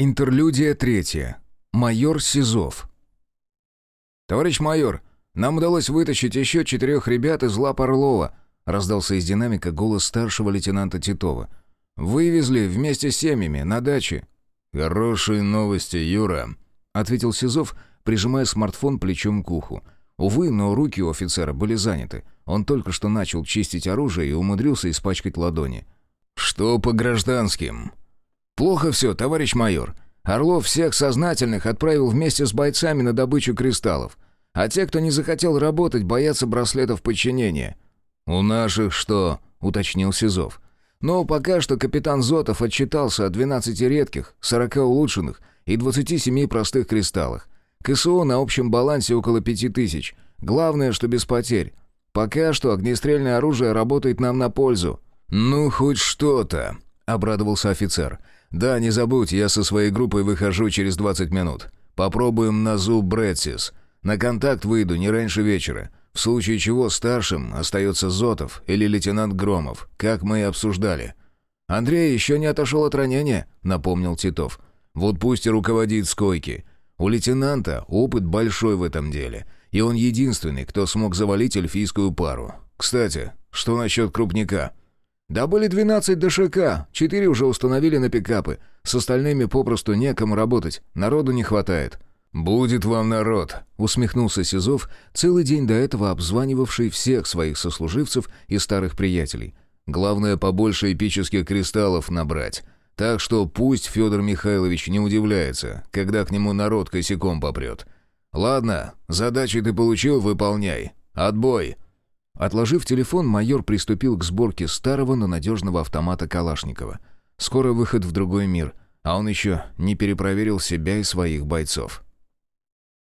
Интерлюдия третья. Майор Сизов. «Товарищ майор, нам удалось вытащить еще четырех ребят из лап Орлова», раздался из динамика голос старшего лейтенанта Титова. «Вывезли вместе с семьями на даче». «Хорошие новости, Юра», — ответил Сизов, прижимая смартфон плечом к уху. Увы, но руки у офицера были заняты. Он только что начал чистить оружие и умудрился испачкать ладони. «Что по гражданским?» «Плохо все, товарищ майор. Орлов всех сознательных отправил вместе с бойцами на добычу кристаллов. А те, кто не захотел работать, боятся браслетов подчинения». «У наших что?» — уточнил Сизов. «Но пока что капитан Зотов отчитался о 12 редких, 40 улучшенных и 27 простых кристаллах. КСО на общем балансе около 5000. Главное, что без потерь. Пока что огнестрельное оружие работает нам на пользу». «Ну, хоть что-то», — обрадовался офицер. «Да, не забудь, я со своей группой выхожу через 20 минут. Попробуем на зуб Брэдсис. На контакт выйду не раньше вечера. В случае чего старшим остается Зотов или лейтенант Громов, как мы и обсуждали». «Андрей еще не отошел от ранения», — напомнил Титов. «Вот пусть и руководит скойки. У лейтенанта опыт большой в этом деле, и он единственный, кто смог завалить эльфийскую пару. Кстати, что насчет крупника?» «Добыли 12 ДШК, 4 уже установили на пикапы. С остальными попросту некому работать, народу не хватает». «Будет вам народ», — усмехнулся Сизов, целый день до этого обзванивавший всех своих сослуживцев и старых приятелей. «Главное, побольше эпических кристаллов набрать. Так что пусть Федор Михайлович не удивляется, когда к нему народ косяком попрет. Ладно, задачи ты получил, выполняй. Отбой!» Отложив телефон, майор приступил к сборке старого, но надежного автомата Калашникова. Скоро выход в другой мир, а он еще не перепроверил себя и своих бойцов.